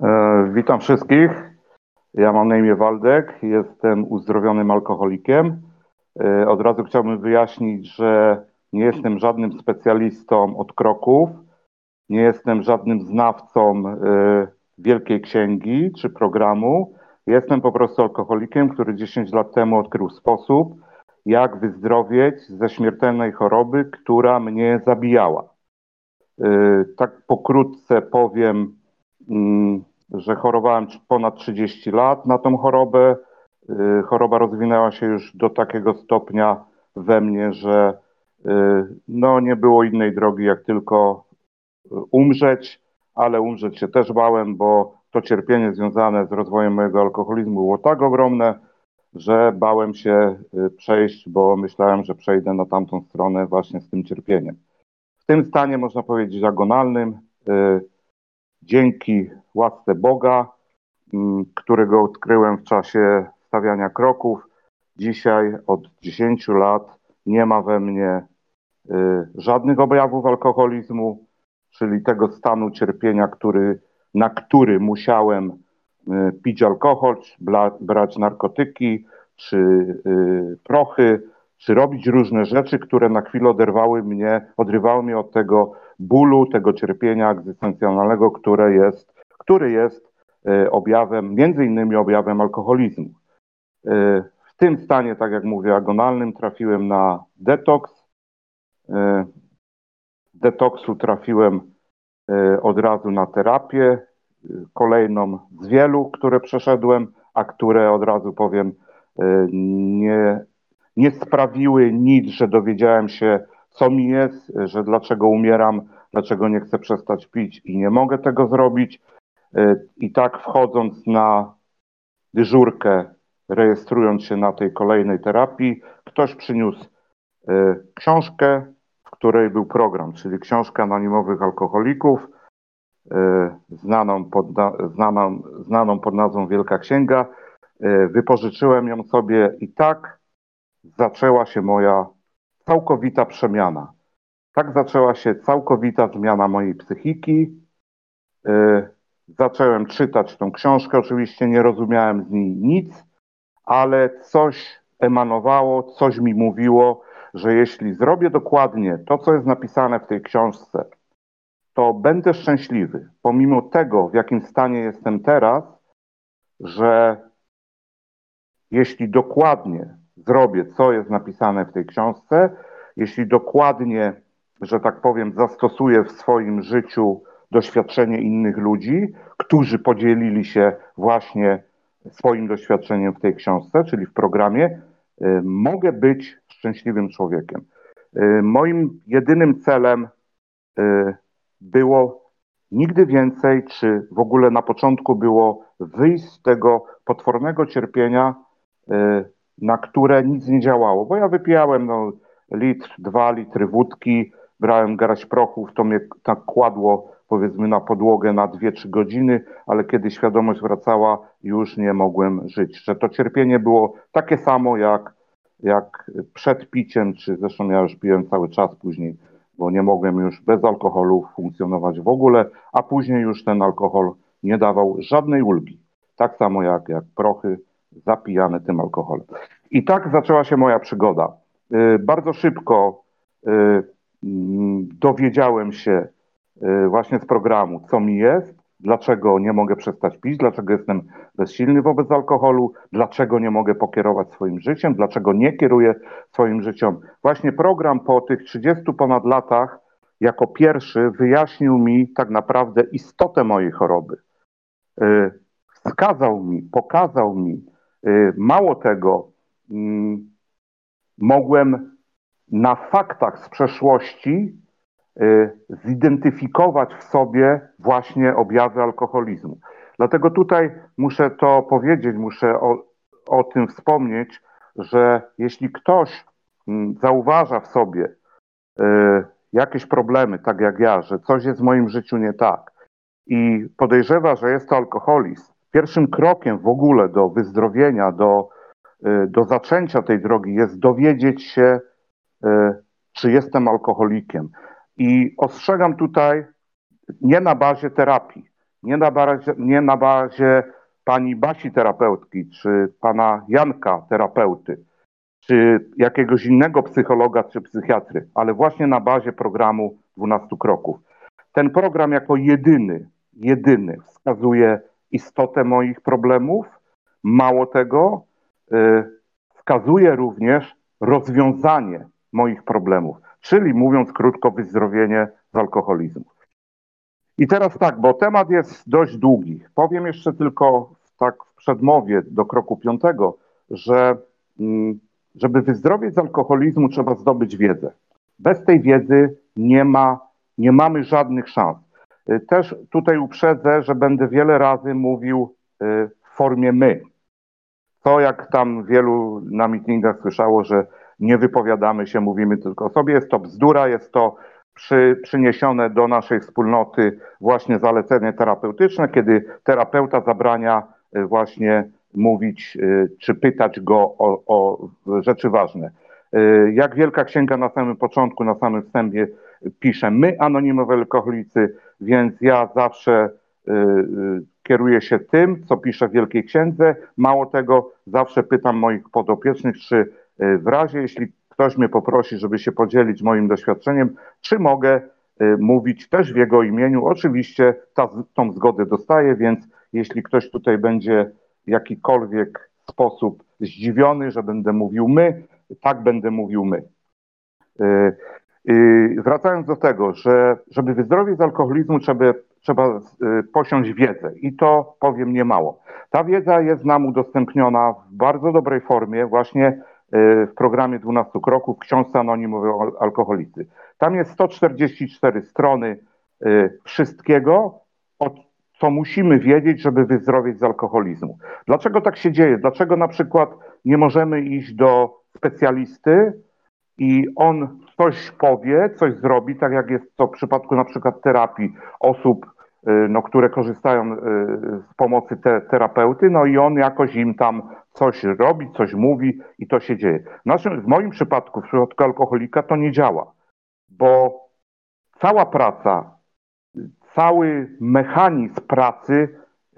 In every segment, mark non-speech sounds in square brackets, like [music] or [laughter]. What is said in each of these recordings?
E, witam wszystkich. Ja mam na imię Waldek, jestem uzdrowionym alkoholikiem. E, od razu chciałbym wyjaśnić, że nie jestem żadnym specjalistą od kroków, nie jestem żadnym znawcą e, Wielkiej Księgi czy programu. Jestem po prostu alkoholikiem, który 10 lat temu odkrył sposób, jak wyzdrowieć ze śmiertelnej choroby, która mnie zabijała. Tak pokrótce powiem, że chorowałem ponad 30 lat na tą chorobę. Y, choroba rozwinęła się już do takiego stopnia we mnie, że y, no, nie było innej drogi, jak tylko y, umrzeć, ale umrzeć się też bałem, bo to cierpienie związane z rozwojem mojego alkoholizmu było tak ogromne, że bałem się przejść, bo myślałem, że przejdę na tamtą stronę właśnie z tym cierpieniem. W tym stanie, można powiedzieć, agonalnym, dzięki łasce Boga, mm, którego odkryłem w czasie stawiania kroków. Dzisiaj od 10 lat nie ma we mnie y, żadnych objawów alkoholizmu, czyli tego stanu cierpienia, który, na który musiałem y, pić alkohol, brać narkotyki, czy y, prochy, czy robić różne rzeczy, które na chwilę oderwały mnie, odrywały mnie od tego bólu, tego cierpienia egzystencjonalnego, które jest który jest e, objawem, między innymi objawem alkoholizmu. E, w tym stanie, tak jak mówię, agonalnym trafiłem na detoks. E, detoksu trafiłem od razu na terapię, kolejną z wielu, które przeszedłem, a które od razu powiem, nie, nie sprawiły nic, że dowiedziałem się, co mi jest, że dlaczego umieram, dlaczego nie chcę przestać pić i nie mogę tego zrobić. E, I tak wchodząc na dyżurkę, rejestrując się na tej kolejnej terapii, ktoś przyniósł e, książkę, w której był program, czyli książkę anonimowych alkoholików, e, znaną pod, znaną, znaną pod nazwą Wielka Księga. Wypożyczyłem ją sobie i tak zaczęła się moja całkowita przemiana. Tak zaczęła się całkowita zmiana mojej psychiki. Zacząłem czytać tą książkę, oczywiście nie rozumiałem z niej nic, ale coś emanowało, coś mi mówiło, że jeśli zrobię dokładnie to, co jest napisane w tej książce, to będę szczęśliwy, pomimo tego, w jakim stanie jestem teraz, że jeśli dokładnie zrobię, co jest napisane w tej książce, jeśli dokładnie, że tak powiem, zastosuję w swoim życiu doświadczenie innych ludzi, którzy podzielili się właśnie swoim doświadczeniem w tej książce, czyli w programie, y, mogę być szczęśliwym człowiekiem. Y, moim jedynym celem y, było nigdy więcej, czy w ogóle na początku było wyjść z tego potwornego cierpienia, na które nic nie działało, bo ja wypijałem no, litr, dwa litry wódki, brałem garść prochów, to mnie tak kładło powiedzmy na podłogę na 2-3 godziny, ale kiedy świadomość wracała, już nie mogłem żyć. Że to cierpienie było takie samo jak, jak przed piciem, czy zresztą ja już piłem cały czas później, bo nie mogłem już bez alkoholu funkcjonować w ogóle, a później już ten alkohol nie dawał żadnej ulgi. Tak samo jak, jak prochy zapijane tym alkoholem. I tak zaczęła się moja przygoda. Y, bardzo szybko y, mm, dowiedziałem się, Y, właśnie z programu, co mi jest, dlaczego nie mogę przestać pić, dlaczego jestem bezsilny wobec alkoholu, dlaczego nie mogę pokierować swoim życiem, dlaczego nie kieruję swoim życiem. Właśnie program po tych 30 ponad latach jako pierwszy wyjaśnił mi tak naprawdę istotę mojej choroby. Wskazał mi, pokazał mi, mało tego, mm, mogłem na faktach z przeszłości Y, zidentyfikować w sobie właśnie objawy alkoholizmu. Dlatego tutaj muszę to powiedzieć, muszę o, o tym wspomnieć, że jeśli ktoś mm, zauważa w sobie y, jakieś problemy, tak jak ja, że coś jest w moim życiu nie tak i podejrzewa, że jest to alkoholizm, pierwszym krokiem w ogóle do wyzdrowienia, do, y, do zaczęcia tej drogi jest dowiedzieć się, czy jestem alkoholikiem. I ostrzegam tutaj nie na bazie terapii, nie na bazie, nie na bazie pani Basi terapeutki, czy pana Janka terapeuty, czy jakiegoś innego psychologa czy psychiatry, ale właśnie na bazie programu 12 kroków. Ten program jako jedyny, jedyny wskazuje istotę moich problemów. Mało tego, y, wskazuje również rozwiązanie moich problemów, czyli mówiąc krótko, wyzdrowienie z alkoholizmu. I teraz tak, bo temat jest dość długi. Powiem jeszcze tylko tak w przedmowie do kroku piątego, że mm, żeby wyzdrowieć z alkoholizmu, trzeba zdobyć wiedzę. Bez tej wiedzy nie ma, nie mamy żadnych szans. Y, też tutaj uprzedzę, że będę wiele razy mówił y, w formie my. To jak tam wielu na meetingach słyszało, że nie wypowiadamy się, mówimy tylko o sobie, jest to bzdura, jest to przy, przyniesione do naszej wspólnoty właśnie zalecenie terapeutyczne, kiedy terapeuta zabrania y, właśnie mówić czy pytać go o, o rzeczy ważne. Jak Wielka Księga na samym początku, na samym wstępie pisze, my anonimowi alkoholicy więc ja zawsze y, y, kieruję się tym, co piszę w Wielkiej Księdze. Mało tego, zawsze pytam moich podopiecznych, czy w razie, jeśli ktoś mnie poprosi, żeby się podzielić moim doświadczeniem, czy mogę mówić też w jego imieniu. Oczywiście ta, tą zgodę dostaję, więc jeśli ktoś tutaj będzie w jakikolwiek sposób zdziwiony, że będę mówił my, tak będę mówił my. Wracając do tego, że żeby wyzdrowieć z alkoholizmu, trzeba, trzeba y, posiąść wiedzę i to powiem niemało. Ta wiedza jest nam udostępniona w bardzo dobrej formie właśnie y, w programie 12 kroków, książce anonimowej alkoholicy. Tam jest 144 strony y, wszystkiego, co musimy wiedzieć, żeby wyzdrowieć z alkoholizmu. Dlaczego tak się dzieje? Dlaczego na przykład nie możemy iść do specjalisty i on coś powie, coś zrobi, tak jak jest to w przypadku na przykład terapii osób, y, no, które korzystają y, z pomocy te, terapeuty, no i on jakoś im tam coś robi, coś mówi i to się dzieje. W, naszym, w moim przypadku, w przypadku alkoholika to nie działa, bo cała praca, cały mechanizm pracy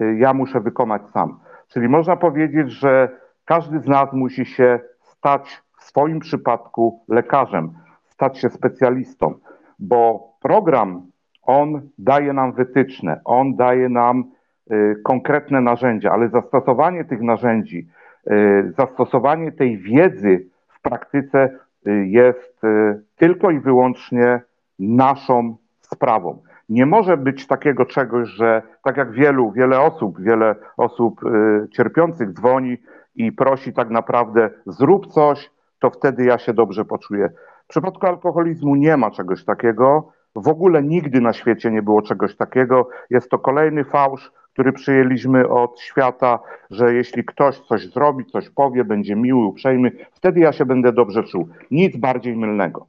y, ja muszę wykonać sam. Czyli można powiedzieć, że każdy z nas musi się stać w swoim przypadku lekarzem stać się specjalistą, bo program, on daje nam wytyczne, on daje nam y, konkretne narzędzia, ale zastosowanie tych narzędzi, y, zastosowanie tej wiedzy w praktyce y, jest y, tylko i wyłącznie naszą sprawą. Nie może być takiego czegoś, że tak jak wielu, wiele osób, wiele osób y, cierpiących dzwoni i prosi tak naprawdę zrób coś, to wtedy ja się dobrze poczuję. W przypadku alkoholizmu nie ma czegoś takiego. W ogóle nigdy na świecie nie było czegoś takiego. Jest to kolejny fałsz, który przyjęliśmy od świata, że jeśli ktoś coś zrobi, coś powie, będzie miły, uprzejmy, wtedy ja się będę dobrze czuł. Nic bardziej mylnego.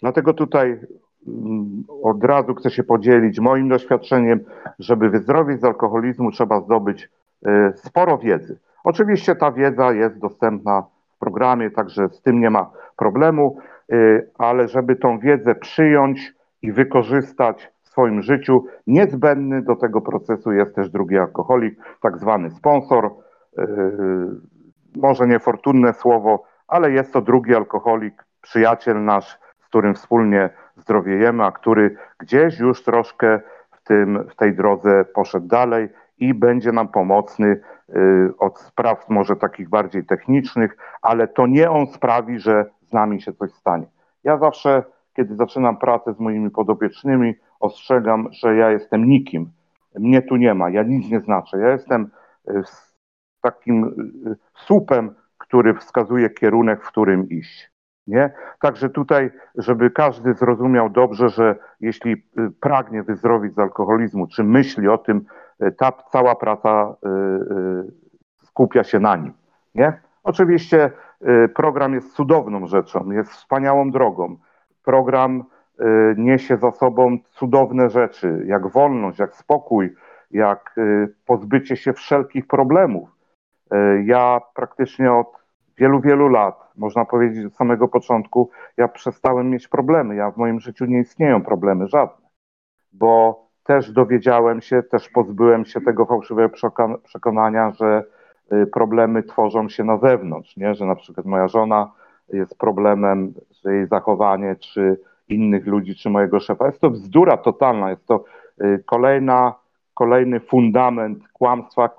Dlatego tutaj mm, od razu chcę się podzielić moim doświadczeniem, żeby wyzdrowieć z alkoholizmu trzeba zdobyć y, sporo wiedzy. Oczywiście ta wiedza jest dostępna w programie, także z tym nie ma problemu. Y, ale żeby tą wiedzę przyjąć i wykorzystać w swoim życiu, niezbędny do tego procesu jest też drugi alkoholik, tak zwany sponsor. Y, może niefortunne słowo, ale jest to drugi alkoholik, przyjaciel nasz, z którym wspólnie zdrowiejemy, a który gdzieś już troszkę w, tym, w tej drodze poszedł dalej i będzie nam pomocny y, od spraw może takich bardziej technicznych, ale to nie on sprawi, że z nami się coś stanie. Ja zawsze, kiedy zaczynam pracę z moimi podopiecznymi, ostrzegam, że ja jestem nikim. Mnie tu nie ma, ja nic nie znaczę. Ja jestem e, takim e, słupem, który wskazuje kierunek, w którym iść. Nie? Także tutaj, żeby każdy zrozumiał dobrze, że jeśli pragnie wyzdrowić z alkoholizmu, czy myśli o tym, ta cała praca skupia się na nim. Nie? Oczywiście Y, program jest cudowną rzeczą, jest wspaniałą drogą. Program y, niesie za sobą cudowne rzeczy, jak wolność, jak spokój, jak y, pozbycie się wszelkich problemów. Ja praktycznie od wielu, wielu lat, można powiedzieć od samego początku, ja przestałem mieć problemy. Ja w moim życiu nie istnieją problemy żadne, bo też dowiedziałem się, też pozbyłem się tego fałszywego przekonania, że y, problemy tworzą się na zewnątrz, nie? że na przykład moja żona jest problemem, że jej zachowanie, czy innych ludzi, czy mojego szefa. Jest to bzdura totalna, jest to y, kolejna, kolejny fundament kłamstwa,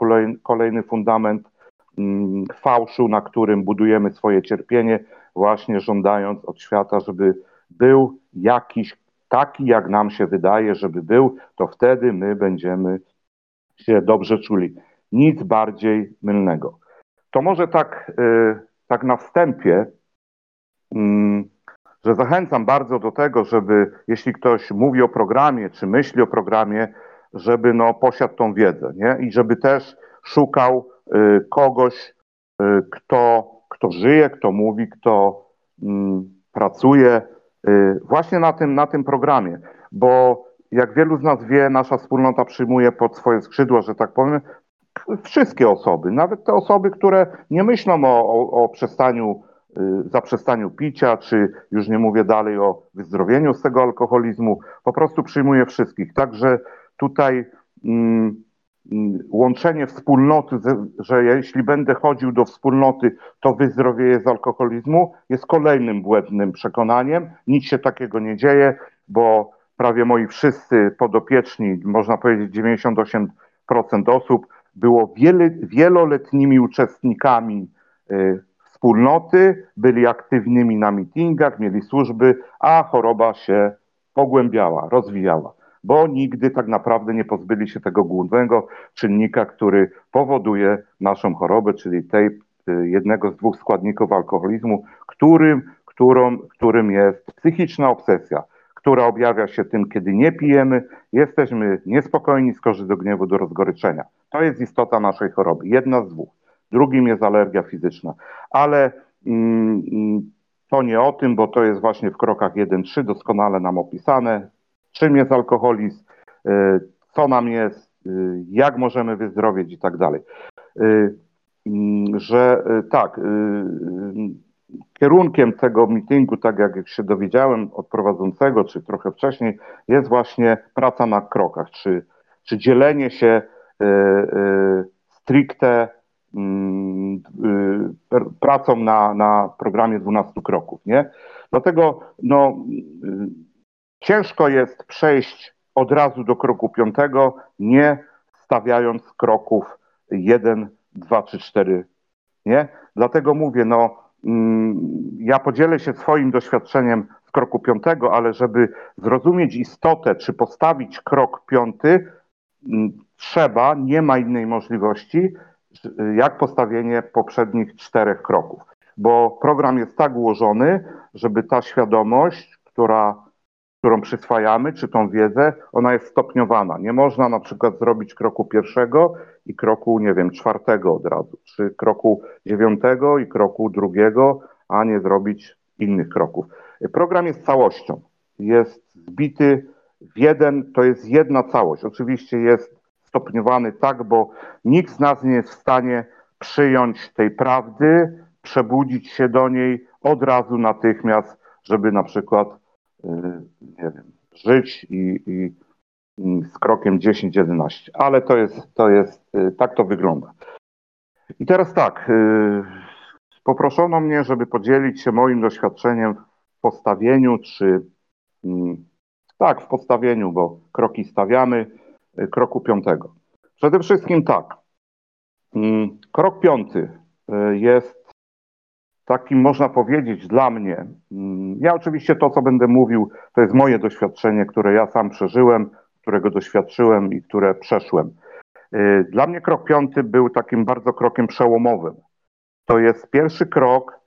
kolejny fundament mm, fałszu, na którym budujemy swoje cierpienie, właśnie żądając od świata, żeby był jakiś taki, jak nam się wydaje, żeby był, to wtedy my będziemy się dobrze czuli. Nic bardziej mylnego. To może tak, y, tak na wstępie, mm, że zachęcam bardzo do tego, żeby jeśli ktoś mówi o programie, czy myśli o programie, żeby no, posiadł tą wiedzę nie? i żeby też szukał y, kogoś, y, kto, kto żyje, kto mówi, kto mm, pracuje właśnie na tym, na tym programie, bo jak wielu z nas wie, nasza wspólnota przyjmuje pod swoje skrzydła, że tak powiem, wszystkie osoby, nawet te osoby, które nie myślą o, o, o przestaniu, y, zaprzestaniu picia, czy już nie mówię dalej o wyzdrowieniu z tego alkoholizmu, po prostu przyjmuje wszystkich. Także tutaj mm, łączenie wspólnoty, że jeśli będę chodził do wspólnoty, to wyzdrowieję z alkoholizmu, jest kolejnym błędnym przekonaniem. Nic się takiego nie dzieje, bo prawie moi wszyscy podopieczni, można powiedzieć 98% osób, było wiele, wieloletnimi uczestnikami y, wspólnoty, byli aktywnymi na mitingach, mieli służby, a choroba się pogłębiała, rozwijała bo nigdy tak naprawdę nie pozbyli się tego głównego czynnika, który powoduje naszą chorobę, czyli tej y, jednego z dwóch składników alkoholizmu, którym, którą, którym jest psychiczna obsesja, która objawia się tym, kiedy nie pijemy, jesteśmy niespokojni, skorzy do gniewu, do rozgoryczenia. To jest istota naszej choroby, jedna z dwóch. Drugim jest alergia fizyczna, ale mm, mm to nie o tym, bo to jest właśnie w krokach 1-3 doskonale nam opisane czym jest alkoholizm, y, co nam jest, y, jak możemy wyzdrowieć i tak dalej. Y, mm, że tak, kierunkiem tego meetingu, tak jak się dowiedziałem od prowadzącego, czy trochę wcześniej, jest właśnie praca na krokach, czy, czy dzielenie się stricte mm, pracą na, na programie 12 kroków, nie? Dlatego no, Ciężko jest przejść od razu do kroku piątego, nie stawiając kroków jeden, dwa, trzy, cztery. Nie? Dlatego mówię, no, mm, ja podzielę się swoim doświadczeniem z kroku piątego, ale żeby zrozumieć istotę, czy postawić krok piąty, mm, trzeba, nie ma innej możliwości, jak postawienie poprzednich czterech kroków. Bo program jest tak ułożony, żeby ta świadomość, która którą przyswajamy, czy tą wiedzę, ona jest stopniowana. Nie można na przykład zrobić kroku pierwszego i kroku, nie wiem, czwartego od razu, czy kroku dziewiątego i kroku drugiego, a nie zrobić innych kroków. Program jest całością. Jest zbity w jeden, to jest jedna całość. Oczywiście jest stopniowany tak, bo nikt z nas nie jest w stanie przyjąć tej prawdy, przebudzić się do niej od razu natychmiast, żeby na przykład nie wiem, żyć i, i, i z krokiem 10-11. Ale to jest, to jest, y, tak to wygląda. I teraz tak, y, poproszono mnie, żeby podzielić się moim doświadczeniem w postawieniu, czy mm, tak, w postawieniu, bo kroki stawiamy, kroku piątego. Przede wszystkim tak, mm, krok piąty jest takim można powiedzieć dla mnie, mm, ja oczywiście to, co będę mówił, to jest moje doświadczenie, które ja sam przeżyłem, którego doświadczyłem i które przeszłem. Y, dla mnie krok piąty był takim bardzo krokiem przełomowym. To jest pierwszy krok,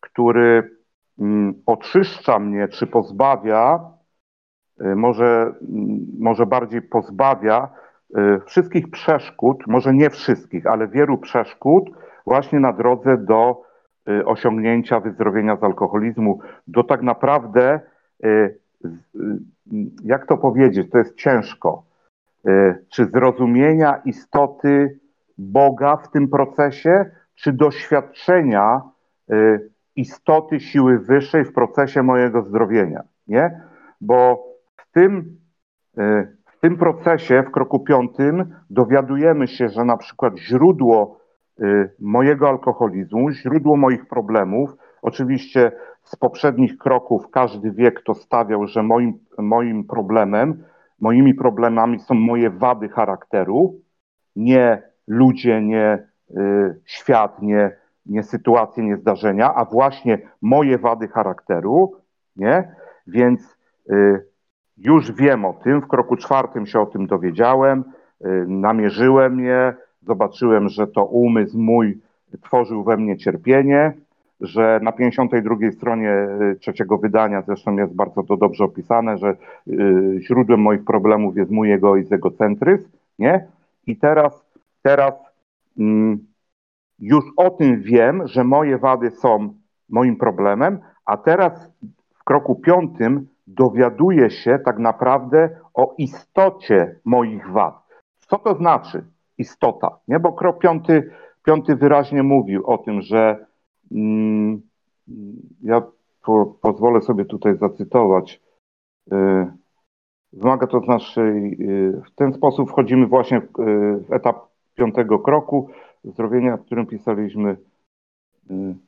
który mm, oczyszcza mnie, czy pozbawia, y, może, mm, może bardziej pozbawia y, wszystkich przeszkód, może nie wszystkich, ale wielu przeszkód właśnie na drodze do osiągnięcia wyzdrowienia z alkoholizmu, do tak naprawdę, y, y, jak to powiedzieć, to jest ciężko, czy zrozumienia istoty Boga w tym procesie, czy doświadczenia istoty siły wyższej w procesie mojego zdrowienia, nie? Bo w tym, w tym procesie, w kroku piątym, dowiadujemy się, że na przykład źródło y, mojego alkoholizmu, źródło moich problemów, oczywiście z poprzednich kroków każdy wie, kto stawiał, że moim, moim problemem, moimi problemami są moje wady charakteru, nie ludzie, nie y, świat, nie, nie sytuacje, nie zdarzenia, a właśnie moje wady charakteru, nie? Więc y, już wiem o tym, w kroku czwartym się o tym dowiedziałem, y, namierzyłem je, zobaczyłem, że to umysł mój tworzył we mnie cierpienie, że na 52 stronie y, trzeciego wydania, zresztą jest bardzo to dobrze opisane, że y, źródłem moich problemów jest mój egoizm, egocentryzm, nie? I teraz, teraz mm, już o tym wiem, że moje wady są moim problemem, a teraz w kroku piątym dowiaduję się tak naprawdę o istocie moich wad. Co to znaczy istota? Nie? Bo krok piąty, piąty wyraźnie mówił o tym, że mm, ja po, pozwolę sobie tutaj zacytować. Y, wymaga to z naszej, y, w ten sposób wchodzimy właśnie w, y, w etap piątego kroku zdrowienia, w którym pisaliśmy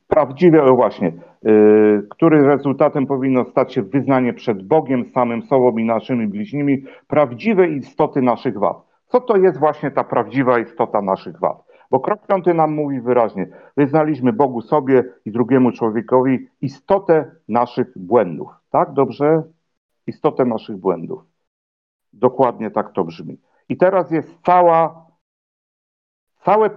Prawdziwe, o właśnie, yy, który rezultatem powinno stać się wyznanie przed Bogiem, samym sobą i naszymi bliźnimi prawdziwej istoty naszych wad. Co to jest właśnie ta prawdziwa istota naszych wad? Bo krok piąty nam mówi wyraźnie, wyznaliśmy Bogu sobie i drugiemu człowiekowi istotę naszych błędów. Tak, dobrze? Istotę naszych błędów. Dokładnie tak to brzmi. I teraz jest cała, całe,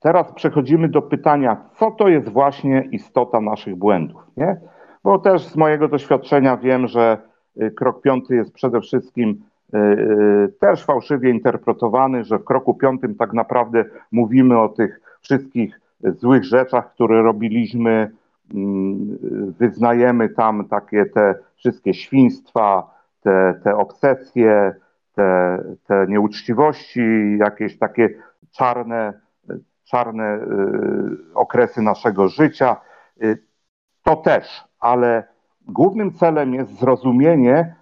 Teraz przechodzimy do pytania, co to jest właśnie istota naszych błędów, nie? Bo też z mojego doświadczenia wiem, że y, krok piąty jest przede wszystkim też fałszywie interpretowany, że w kroku piątym tak naprawdę mówimy o tych wszystkich złych rzeczach, które robiliśmy, mm, wyznajemy tam takie te wszystkie świństwa, te, te obsesje, te, te nieuczciwości, jakieś takie czarne czarne y, okresy naszego życia. To też, ale głównym celem jest zrozumienie,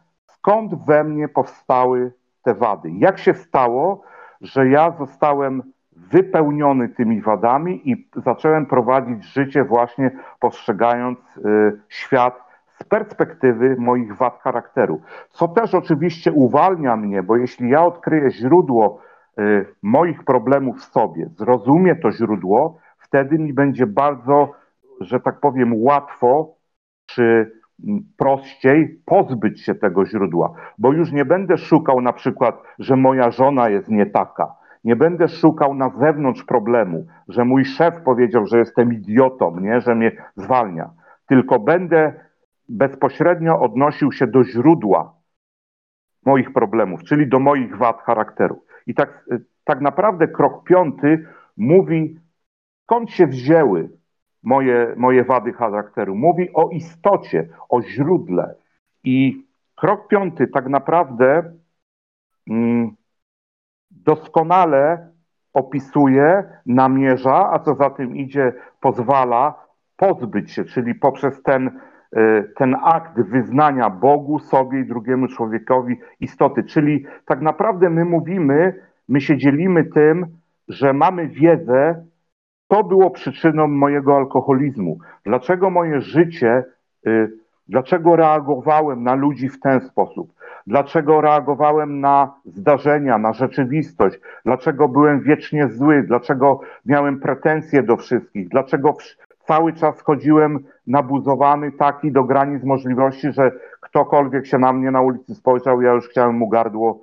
skąd we mnie powstały te wady. Jak się stało, że ja zostałem wypełniony tymi wadami i zacząłem prowadzić życie właśnie postrzegając y, świat z perspektywy moich wad charakteru. Co też oczywiście uwalnia mnie, bo jeśli ja odkryję źródło Y, moich problemów w sobie, zrozumie to źródło, wtedy mi będzie bardzo, że tak powiem, łatwo czy prościej pozbyć się tego źródła, bo już nie będę szukał na przykład, że moja żona jest nie taka. Nie będę szukał na zewnątrz problemu, że mój szef powiedział, że jestem idiotą, nie? że mnie zwalnia. Tylko będę bezpośrednio odnosił się do źródła moich problemów, czyli do moich wad charakteru. I tak, tak naprawdę krok piąty mówi, skąd się wzięły moje, moje wady charakteru. Mówi o istocie, o źródle. I krok piąty tak naprawdę mm, doskonale opisuje, namierza, a co za tym idzie, pozwala pozbyć się, czyli poprzez ten E, ten akt wyznania Bogu, sobie i drugiemu człowiekowi istoty. Czyli tak naprawdę my mówimy, my się dzielimy tym, że mamy wiedzę, co było przyczyną mojego alkoholizmu. Dlaczego moje życie, y, dlaczego reagowałem na ludzi w ten sposób? Dlaczego reagowałem na zdarzenia, na rzeczywistość? Dlaczego byłem wiecznie zły? Dlaczego miałem pretensje do wszystkich? Dlaczego cały czas chodziłem nabuzowany taki do granic możliwości, że ktokolwiek się na mnie na ulicy spojrzał, ja już chciałem mu gardło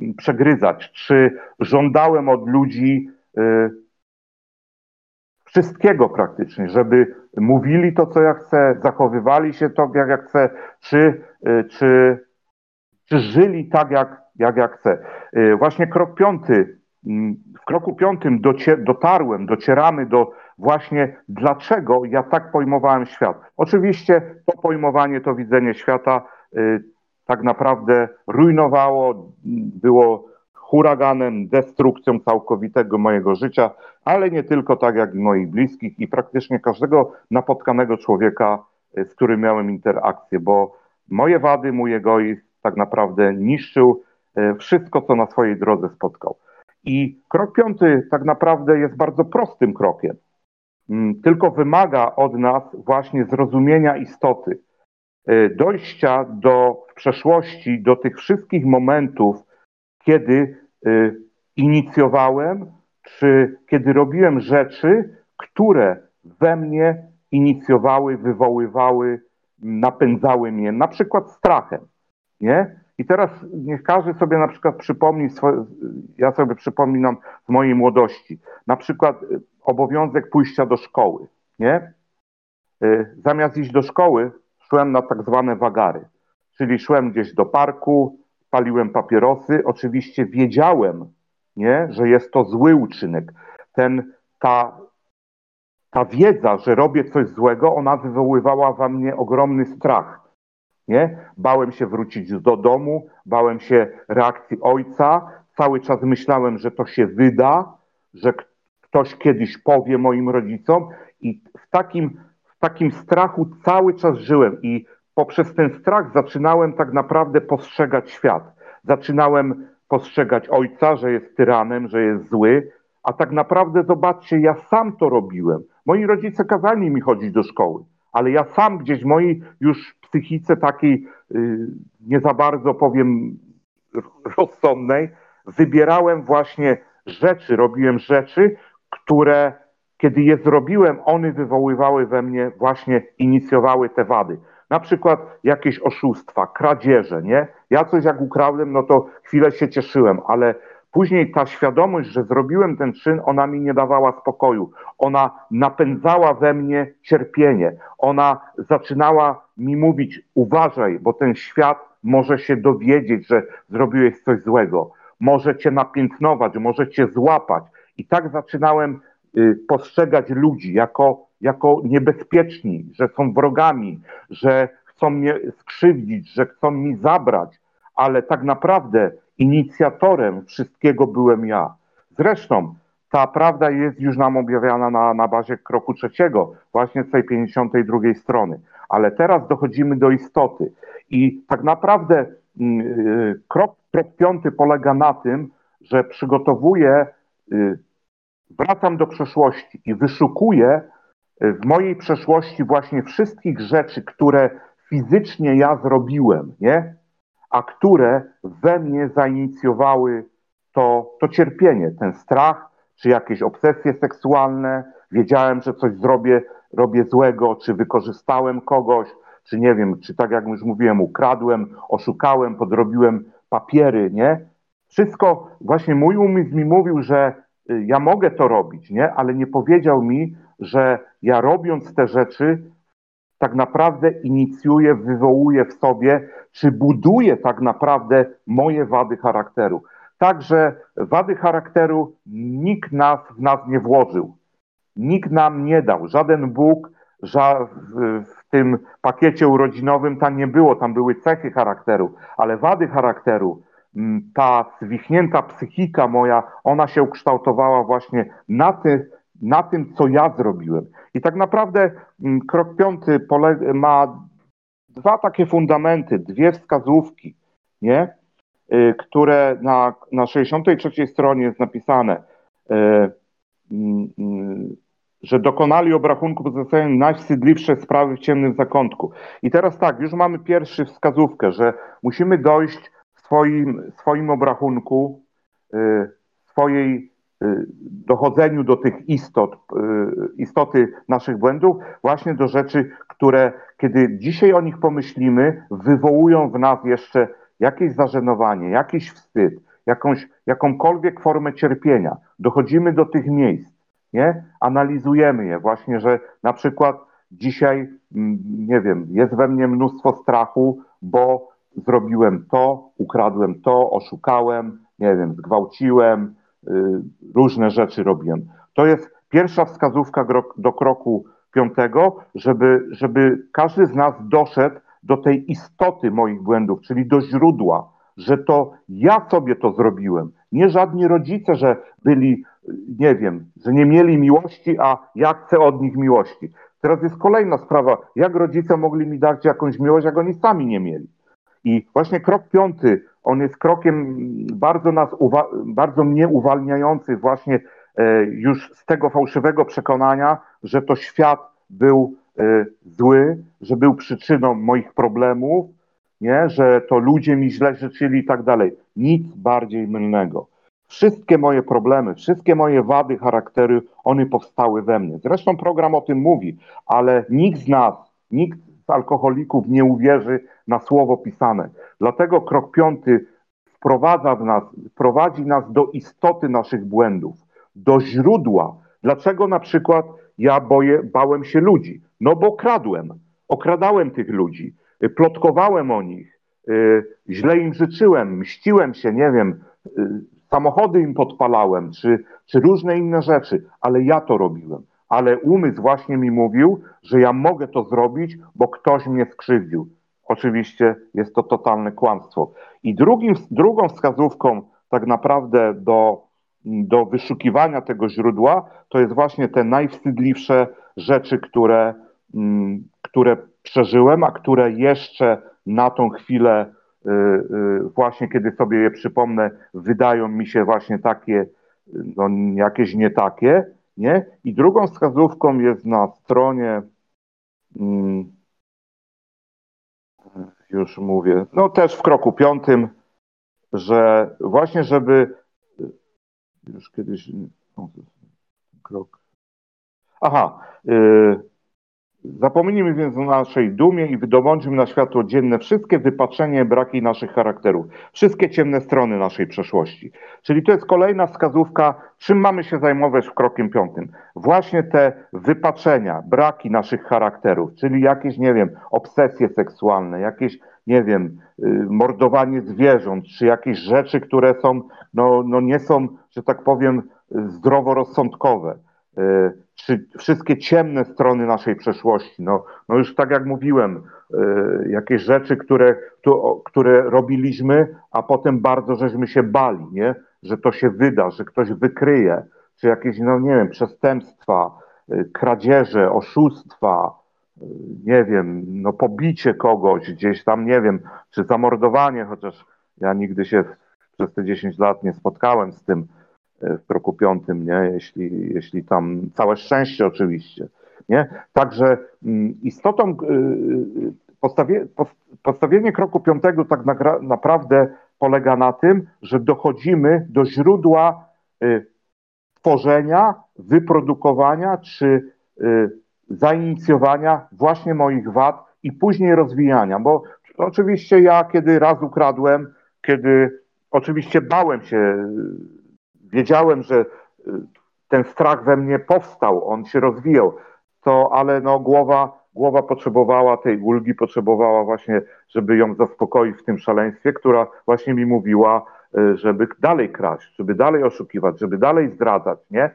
y, przegryzać. Czy żądałem od ludzi y, wszystkiego praktycznie, żeby mówili to, co ja chcę, zachowywali się to, jak ja chcę, czy, y, czy, czy żyli tak, jak, jak ja chcę. Y, właśnie krok piąty. Mm, w kroku piątym dotarłem, docieramy do właśnie dlaczego ja tak pojmowałem świat. Oczywiście to pojmowanie, to widzenie świata y, tak naprawdę rujnowało, było huraganem, destrukcją całkowitego mojego życia, ale nie tylko tak jak i moich bliskich i praktycznie każdego napotkanego człowieka, y, z którym miałem interakcję, bo moje wady, mój egoizm tak naprawdę niszczył e, wszystko, co na swojej drodze spotkał. I krok piąty tak naprawdę jest bardzo prostym krokiem, mm, tylko wymaga od nas właśnie zrozumienia istoty, e, dojścia do przeszłości, do tych wszystkich momentów, kiedy e, inicjowałem, czy kiedy robiłem rzeczy, które we mnie inicjowały, wywoływały, napędzały mnie, na przykład strachem, nie? I teraz niech każdy sobie na przykład przypomni, ja sobie przypominam z mojej młodości, na przykład y, obowiązek pójścia do szkoły, nie? Y, zamiast iść do szkoły, szłem na tak zwane wagary, czyli szłem gdzieś do parku, paliłem papierosy, oczywiście wiedziałem, nie, że jest to zły uczynek. Ten, ta, ta wiedza, że robię coś złego, ona wywoływała we mnie ogromny strach. Nie? Bałem się wrócić do domu, bałem się reakcji ojca, cały czas myślałem, że to się wyda, że ktoś kiedyś powie moim rodzicom i w takim, w takim strachu cały czas żyłem i poprzez ten strach zaczynałem tak naprawdę postrzegać świat. Zaczynałem postrzegać ojca, że jest tyranem, że jest zły, a tak naprawdę zobaczcie, ja sam to robiłem. Moi rodzice kazali mi chodzić do szkoły, ale ja sam gdzieś w mojej już psychice takiej yy, nie za bardzo powiem rozsądnej, wybierałem właśnie rzeczy, robiłem rzeczy, które kiedy je zrobiłem, one wywoływały we mnie właśnie, inicjowały te wady. Na przykład jakieś oszustwa, kradzieże, nie? Ja coś jak ukradłem, no to chwilę się cieszyłem, ale później ta świadomość, że zrobiłem ten czyn, ona mi nie dawała spokoju. Ona napędzała we mnie cierpienie. Ona zaczynała mi mówić: uważaj, bo ten świat może się dowiedzieć, że zrobiłeś coś złego. Może cię napiętnować, może cię złapać. I tak zaczynałem y, postrzegać ludzi jako jako niebezpieczni, że są wrogami, że chcą mnie skrzywdzić, że chcą mi zabrać, ale tak naprawdę inicjatorem wszystkiego byłem ja. Zresztą ta prawda jest już nam objawiana na, na bazie kroku trzeciego, właśnie z tej 52 strony. Ale teraz dochodzimy do istoty. I tak naprawdę yy, krok, piąty polega na tym, że przygotowuję, yy, wracam do przeszłości i wyszukuję w mojej przeszłości właśnie wszystkich rzeczy, które fizycznie ja zrobiłem, nie? a które we mnie zainicjowały to, to cierpienie, ten strach, czy jakieś obsesje seksualne, wiedziałem, że coś zrobię, robię złego, czy wykorzystałem kogoś, czy nie wiem, czy tak jak już mówiłem, ukradłem, oszukałem, podrobiłem papiery, nie? Wszystko, właśnie mój umysł mi mówił, że y, ja mogę to robić, nie? Ale nie powiedział mi, że ja robiąc te rzeczy, tak naprawdę inicjuję, wywołuję w sobie, czy buduję tak naprawdę moje wady charakteru. Także wady charakteru nikt nas w nas nie włożył. Nikt nam nie dał. Żaden Bóg w tym pakiecie urodzinowym tam nie było, tam były cechy charakteru, ale wady charakteru, ta zwichnięta psychika moja, ona się ukształtowała właśnie na tych, na tym, co ja zrobiłem. I tak naprawdę mm, krok piąty ma dwa takie fundamenty, dwie wskazówki, nie? Y, które na, na 63 stronie jest napisane, y, mm, mm, że dokonali obrachunku pozostają najwstydliwsze sprawy w ciemnym zakątku. I teraz tak, już mamy pierwszy wskazówkę, że musimy dojść w swoim, swoim obrachunku, y, swojej Y, dochodzeniu do tych istot, y, istoty naszych błędów, właśnie do rzeczy, które, kiedy dzisiaj o nich pomyślimy, wywołują w nas jeszcze jakieś zażenowanie, jakiś wstyd, jakąś, jakąkolwiek formę cierpienia. Dochodzimy do tych miejsc, nie? Analizujemy je właśnie, że na przykład dzisiaj, mm, nie wiem, jest we mnie mnóstwo strachu, bo zrobiłem to, ukradłem to, oszukałem, nie wiem, zgwałciłem, Y, różne rzeczy robiłem. To jest pierwsza wskazówka do kroku piątego, żeby, żeby każdy z nas doszedł do tej istoty moich błędów, czyli do źródła, że to ja sobie to zrobiłem. Nie żadni rodzice, że byli, nie wiem, że nie mieli miłości, a ja chcę od nich miłości. Teraz jest kolejna sprawa, jak rodzice mogli mi dać jakąś miłość, jak oni sami nie mieli. I właśnie krok piąty, on jest krokiem bardzo nas, bardzo mnie uwalniający właśnie e, już z tego fałszywego przekonania, że to świat był e, zły, że był przyczyną moich problemów, nie? że to ludzie mi źle życzyli i tak dalej. Nic bardziej mylnego. Wszystkie moje problemy, wszystkie moje wady charakteru, one powstały we mnie. Zresztą program o tym mówi, ale nikt z nas, nikt z alkoholików nie uwierzy na słowo pisane. Dlatego krok piąty wprowadza w nas, prowadzi nas do istoty naszych błędów, do źródła. Dlaczego na przykład ja boję, bałem się ludzi? No bo kradłem, okradałem tych ludzi, plotkowałem o nich, yy, źle im życzyłem, mściłem się, nie wiem, yy, samochody im podpalałem, czy, czy różne inne rzeczy, ale ja to robiłem. Ale umysł właśnie mi mówił, że ja mogę to zrobić, bo ktoś mnie skrzywdził. Oczywiście jest to totalne kłamstwo. I drugim, drugą wskazówką tak naprawdę do, do wyszukiwania tego źródła to jest właśnie te najwstydliwsze rzeczy, które, mm, które przeżyłem, a które jeszcze na tą chwilę Y, y, właśnie kiedy sobie je przypomnę, wydają mi się właśnie takie, no jakieś nie takie, nie? I drugą wskazówką jest na stronie, mm, już mówię, no też w kroku piątym, że właśnie żeby, już kiedyś, krok, aha, yy, Zapomnijmy więc o naszej dumie i wydobądźmy na światło dzienne wszystkie wypaczenia braki naszych charakterów, wszystkie ciemne strony naszej przeszłości. Czyli to jest kolejna wskazówka, czym mamy się zajmować w krokiem piątym. Właśnie te wypaczenia, braki naszych charakterów, czyli jakieś, nie wiem, obsesje seksualne, jakieś, nie wiem, y, mordowanie zwierząt, czy jakieś rzeczy, które są, no, no nie są, że tak powiem, zdroworozsądkowe y, czy wszystkie ciemne strony naszej przeszłości. No, no już tak jak mówiłem, y, jakieś rzeczy, które, tu, które robiliśmy, a potem bardzo żeśmy się bali, nie? że to się wyda, że ktoś wykryje, czy jakieś, no nie wiem, przestępstwa, y, kradzieże, oszustwa, y, nie wiem, no pobicie kogoś gdzieś tam, nie wiem, czy zamordowanie, chociaż ja nigdy się przez te 10 lat nie spotkałem z tym, w roku piątym, nie? Jeśli, jeśli tam całe szczęście oczywiście. Nie? Także mm, istotą y, y, postawie, postawienie kroku piątego tak naprawdę polega na tym, że dochodzimy do źródła y, tworzenia, wyprodukowania czy zainicjowania właśnie moich wad i później rozwijania, bo oczywiście ja kiedy raz ukradłem, kiedy oczywiście bałem się wiedziałem, że y, ten strach we mnie powstał, on się rozwijał, to ale no głowa, głowa potrzebowała tej ulgi, potrzebowała właśnie, żeby ją zaspokoić w tym szaleństwie, która właśnie mi mówiła, y, żeby dalej kraść, żeby dalej oszukiwać, żeby dalej zdradzać, nie?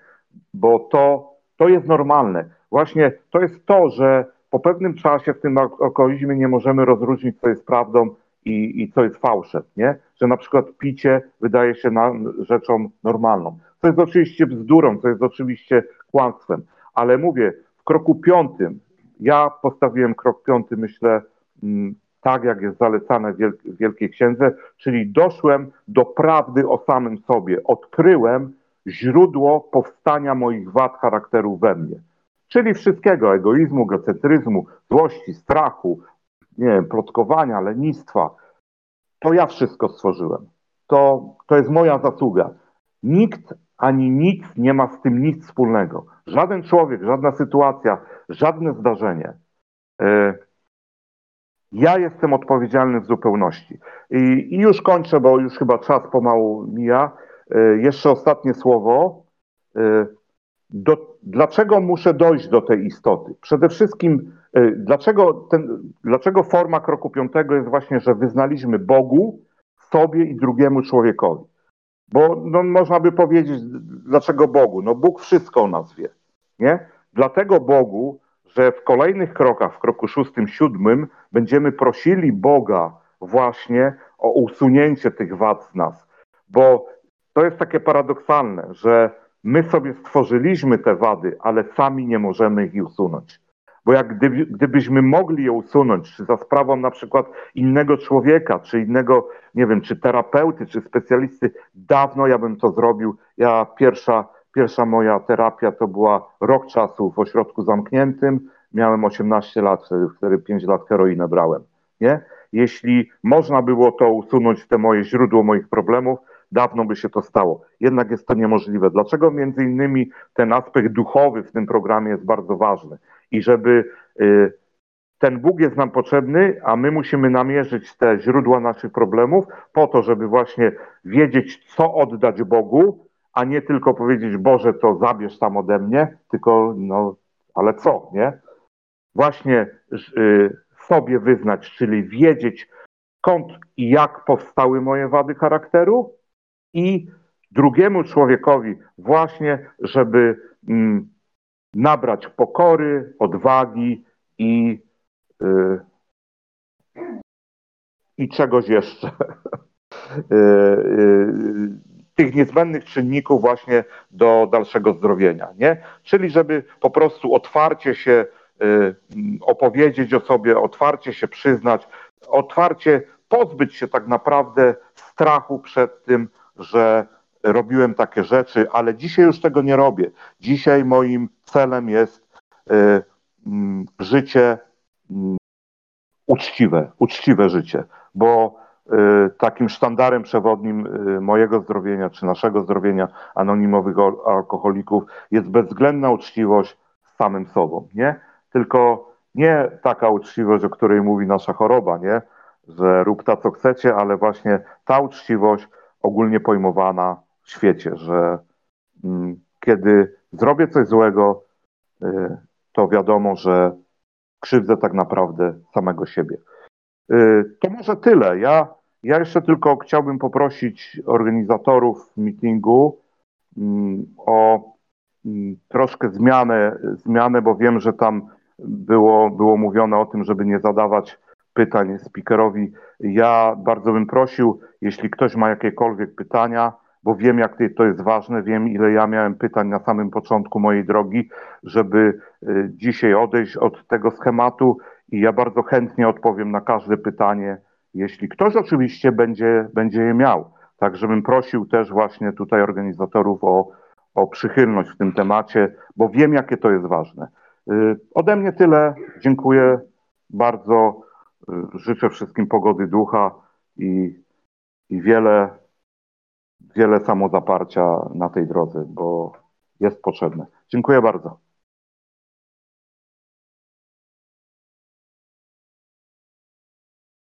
Bo to, to jest normalne. Właśnie to jest to, że po pewnym czasie w tym alkoholizmie nie możemy rozróżnić, co jest prawdą, i, i co jest fałszem, nie? Że na przykład picie wydaje się rzeczą normalną. Co jest oczywiście bzdurą, co jest oczywiście kłamstwem, ale mówię, w kroku piątym, ja postawiłem krok piąty, myślę, mm, tak jak jest zalecane w Wielkiej Księdze, czyli doszłem do prawdy o samym sobie, odkryłem źródło powstania moich wad charakteru we mnie. Czyli wszystkiego, egoizmu, egocentryzmu, złości, strachu, nie wiem, plotkowania, lenistwa, to ja wszystko stworzyłem. To, to jest moja zasługa. Nikt ani nic nie ma z tym nic wspólnego. Żaden człowiek, żadna sytuacja, żadne zdarzenie. E, ja jestem odpowiedzialny w zupełności. I, I, już kończę, bo już chyba czas pomału mija. E, jeszcze ostatnie słowo. E, do, dlaczego muszę dojść do tej istoty? Przede wszystkim dlaczego, ten, dlaczego forma kroku piątego jest właśnie, że wyznaliśmy Bogu, sobie i drugiemu człowiekowi? Bo no, można by powiedzieć, dlaczego Bogu? No Bóg wszystko o nas wie, nie? Dlatego Bogu, że w kolejnych krokach, w kroku szóstym, siódmym, będziemy prosili Boga właśnie o usunięcie tych wad z nas. Bo to jest takie paradoksalne, że my sobie stworzyliśmy te wady, ale sami nie możemy ich usunąć. Bo jak gdyby, gdybyśmy mogli je usunąć, czy za sprawą na przykład innego człowieka, czy innego, nie wiem, czy terapeuty, czy specjalisty, dawno ja bym to zrobił. Ja pierwsza, pierwsza moja terapia to była rok czasu w ośrodku zamkniętym. Miałem 18 lat, wtedy 5 lat heroinę brałem. Nie? Jeśli można było to usunąć, te moje źródło moich problemów, dawno by się to stało. Jednak jest to niemożliwe. Dlaczego między innymi ten aspekt duchowy w tym programie jest bardzo ważny? I żeby y, ten Bóg jest nam potrzebny, a my musimy namierzyć te źródła naszych problemów po to, żeby właśnie wiedzieć, co oddać Bogu, a nie tylko powiedzieć, Boże, to zabierz tam ode mnie, tylko, no, ale co, nie? Właśnie y, sobie wyznać, czyli wiedzieć, skąd i jak powstały moje wady charakteru, i drugiemu człowiekowi właśnie, żeby mm, nabrać pokory, odwagi i, yy, i czegoś jeszcze. yy, [laughs] yy, tych niezbędnych czynników właśnie do dalszego zdrowienia, nie? Czyli żeby po prostu otwarcie się y, opowiedzieć o sobie, otwarcie się przyznać, otwarcie pozbyć się tak naprawdę strachu przed tym, że robiłem takie rzeczy, ale dzisiaj już tego nie robię. Dzisiaj moim celem jest y, mm, życie mm, uczciwe, uczciwe życie, bo y, takim sztandarem przewodnim y, mojego zdrowienia, czy naszego zdrowienia anonimowych alkoholików jest bezwzględna uczciwość z samym sobą, nie? Tylko nie taka uczciwość, o której mówi nasza choroba, nie? Że rób ta, co chcecie, ale właśnie ta uczciwość, ogólnie pojmowana świecie, że mm, kiedy zrobię coś złego, y, to wiadomo, że krzywdzę tak naprawdę samego siebie. Y, to może tyle. Ja, ja jeszcze tylko chciałbym poprosić organizatorów meetingu mm, o mm, troszkę zmianę, zmianę, bo wiem, że tam było, było mówione o tym, żeby nie zadawać pytań speakerowi. Ja bardzo bym prosił, jeśli ktoś ma jakiekolwiek pytania, bo wiem, jak to jest ważne, wiem, ile ja miałem pytań na samym początku mojej drogi, żeby y, dzisiaj odejść od tego schematu i ja bardzo chętnie odpowiem na każde pytanie, jeśli ktoś oczywiście będzie, będzie je miał. Tak, żebym prosił też właśnie tutaj organizatorów o, o przychylność w tym temacie, bo wiem, jakie to jest ważne. Y, ode mnie tyle. Dziękuję bardzo. Y, życzę wszystkim pogody ducha i, i wiele, wiele samozaparcia na tej drodze, bo jest potrzebne. Dziękuję bardzo.